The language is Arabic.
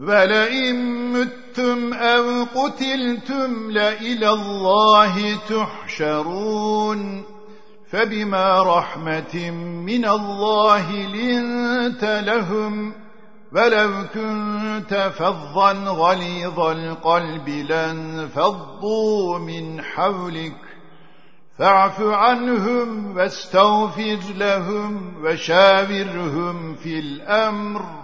ولئن متم أو قتلتم لإلى الله تحشرون فبما رحمة من الله لنت لهم ولو كنت فظا غليظ القلب لن فضوا من حولك فاعف عنهم واستغفر لهم وشاورهم في الأمر